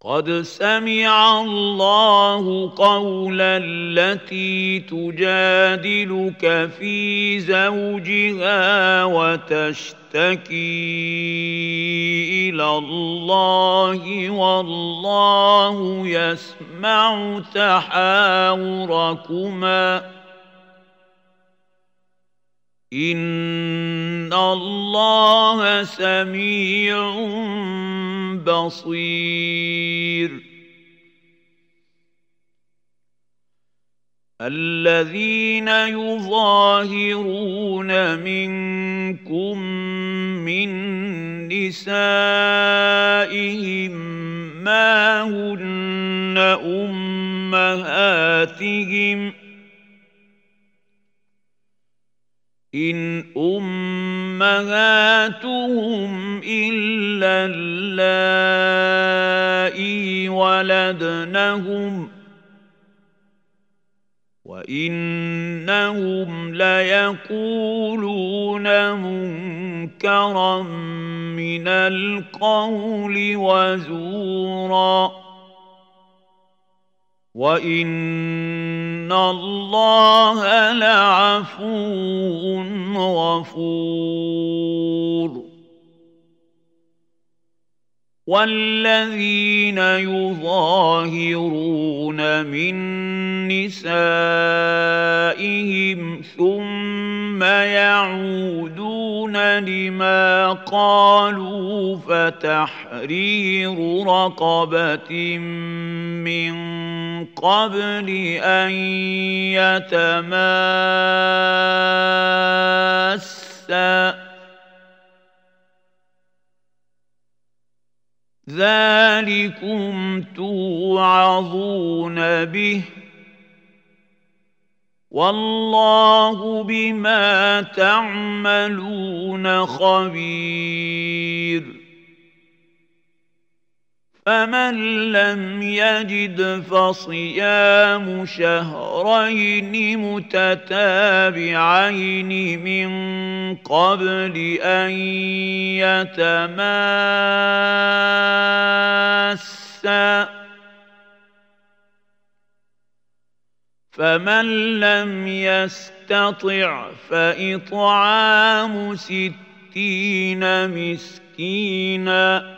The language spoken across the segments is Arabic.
قد سمع الله قول التي تجادلك في زوجها وتشتكي إلى الله والله يسمع تحاوركما. إن الله سميع بصير. الذين يظاهرون منكم من نسائهم ما هن أمهاتهم إن أمهاتهم إلا اللائي ولدنهم وإنهم ليقولون منكرا من القول وزورا وإن الله لعفو غفور. والذين يظاهرون من نسائهم ثم يعودون لما قالوا فتحرير رقبه من قبل ان يتماسا ذلكم توعظون به. والله بما تعملون خبير. فمن لم يجد فصيام شهرين متتابعين من قبل ان يتماسا فمن لم يستطع فاطعام ستين مسكينا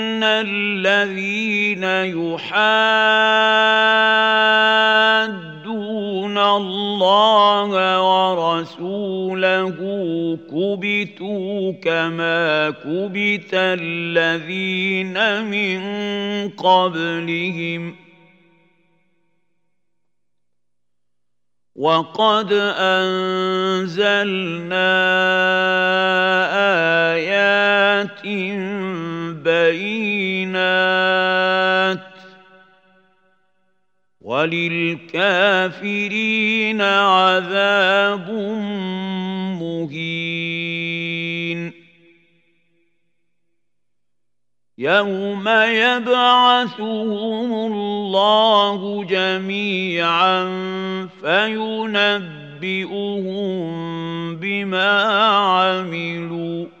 ان الذين يحادون الله ورسوله كبتوا كما كبت الذين من قبلهم وقد انزلنا ايات بينات وللكافرين عذاب مهين. يوم يبعثهم الله جميعا فينبئهم بما عملوا.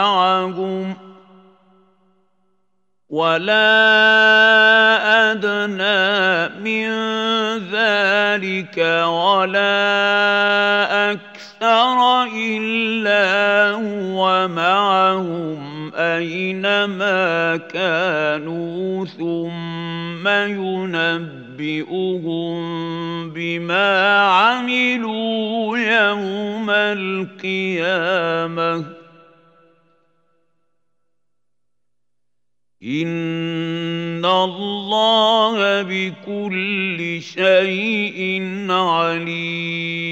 ولا أدنى من ذلك ولا أكثر إلا هو معهم أينما كانوا ثم ينبئ ينبئهم بما عملوا يوم القيامه ان الله بكل شيء عليم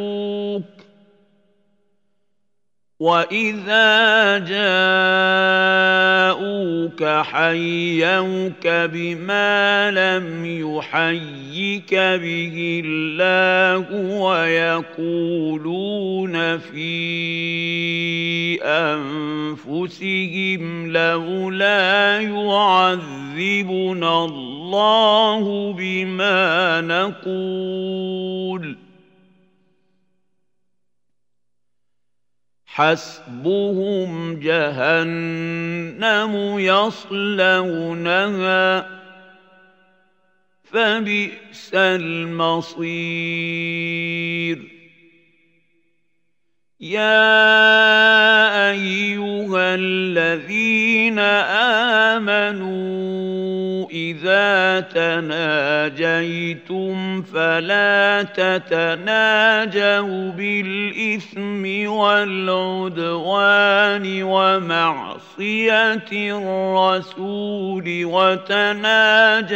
يَرْجُوكَ وَإِذَا جَاءُوكَ حَيَّوْكَ بِمَا لَمْ يُحَيِّكَ بِهِ اللَّهُ وَيَقُولُونَ فِي أَنفُسِهِمْ لَوْلَا يُعَذِّبُنَا اللَّهُ بِمَا نَقُولُ حسبهم جهنم يصلونها فبئس المصير. يا ايها الذين امنوا اذا تناجيتم فلا تتناجوا بالاثم والعدوان ومعصيه الرسول وتناجوا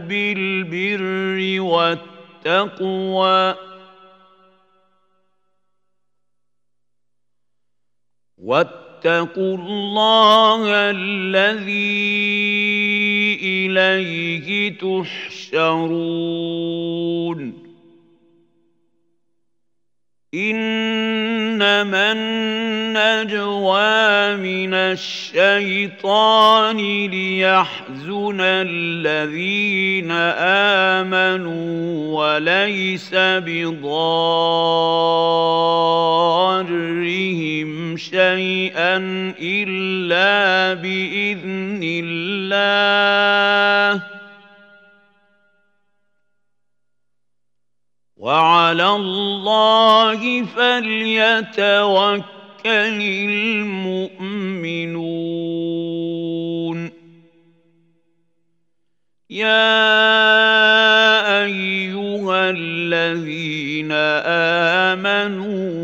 بالبر والتقوى واتقوا الله الذي إليه تحشرون. إنما النجوى من الشيطان ليحزن الذين آمنوا وليس بضارهم شيئا إلا بإذن الله. وعلى الله فليتوكل المؤمنون. يا أيها الذين آمنوا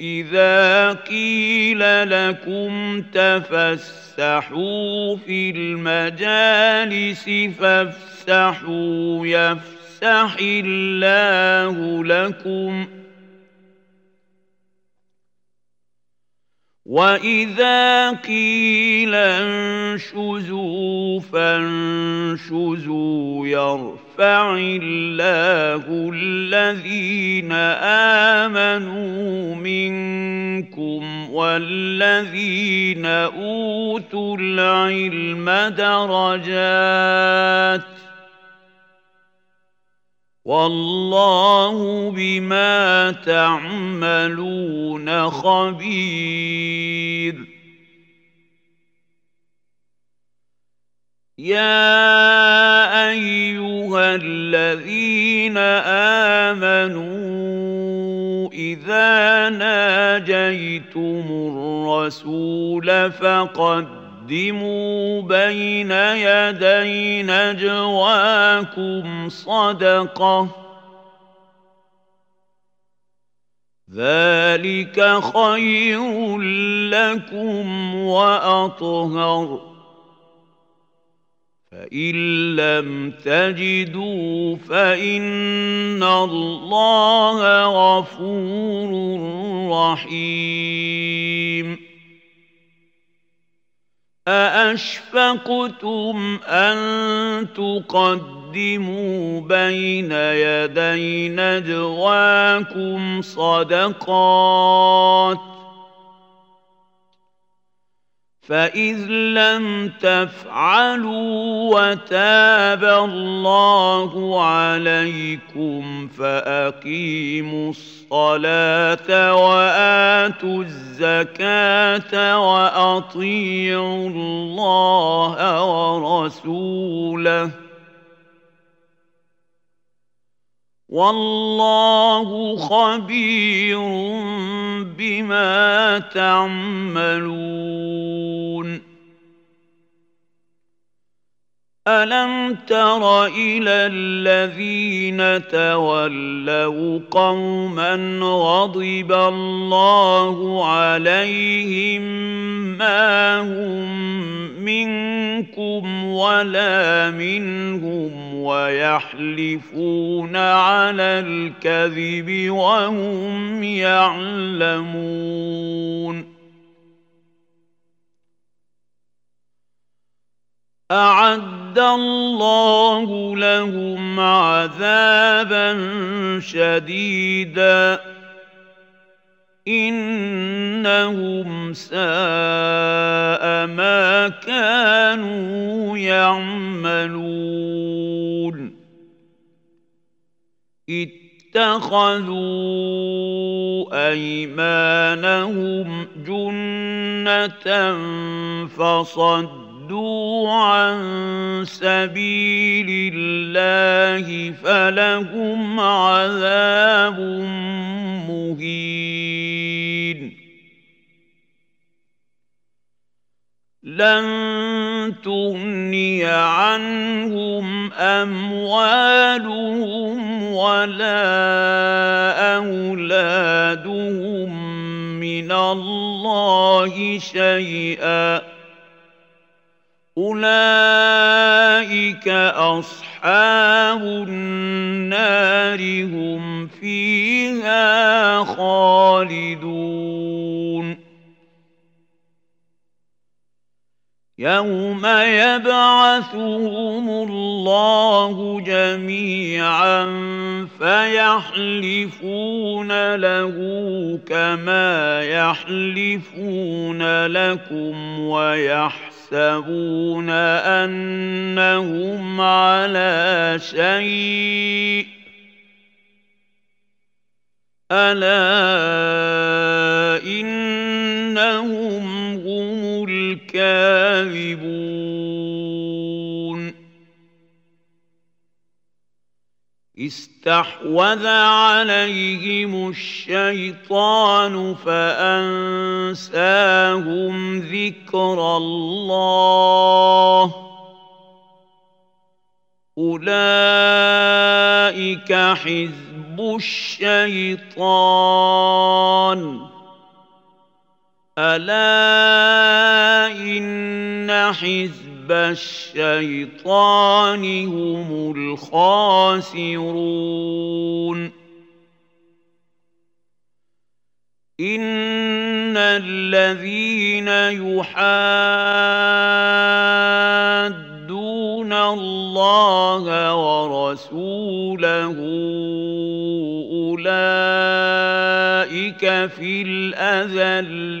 إذا قيل لكم تفسحوا في المجالس فافسحوا يفسحوا يفسح الله لكم. وإذا قيل انشزوا فانشزوا يرفع الله الذين آمنوا منكم والذين أوتوا العلم درجات. والله بما تعملون خبير. يا أيها الذين آمنوا إذا ناجيتم الرسول فقدموا بين يدي نجواكم صدقة. ذلك خير لكم وأطهر. فإن لم تجدوا فإن الله غفور رحيم. ااشفقتم ان تقدموا بين يدي نجواكم صدقات فإذ لم تفعلوا وتاب الله عليكم فأقيموا الصلاة وآتوا الزكاة وأطيعوا الله ورسوله والله خبير بما تعملون. ألم تر إلى الذين تولوا قوما غضب الله عليهم ما هم منكم ولا منهم ويحلفون على الكذب وهم يعلمون. أعد الله لهم عذابا شديدا. إنهم ساء ما كانوا يعملون. اتخذوا أيمانهم جنة فصدوا صدوا عن سبيل الله فلهم عذاب مهين. لن تغني عنهم أموالهم ولا أولادهم من الله شيئا. أولئك أصحاب النار هم فيها خالدون. يوم يبعثهم الله جميعا فيحلفون له كما يحلفون لكم ويحلفون يحسبون أنهم على شيء. ألا إنهم هم الكاذبون. استحوذ عليهم الشيطان فأنساهم ذكر الله. أولئك حزب الشيطان. ألا إن حزب الشيطان هم الخاسرون. إن الذين يحادون الله ورسوله أولئك في الأذلين.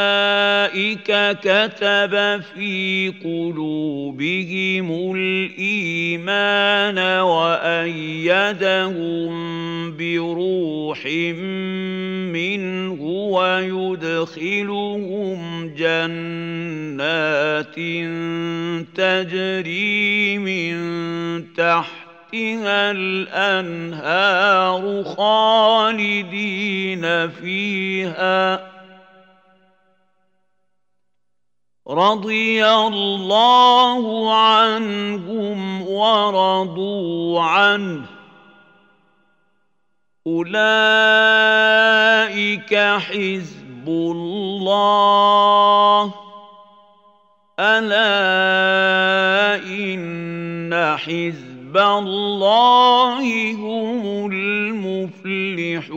كتب في قلوبهم الإيمان وأيدهم بروح منه ويدخلهم جنات تجري من تحت تحتها الأنهار خالدين فيها رضي الله عنهم ورضوا عنه. أولئك حزب الله. إن حزب حزب الله هم المفلحون.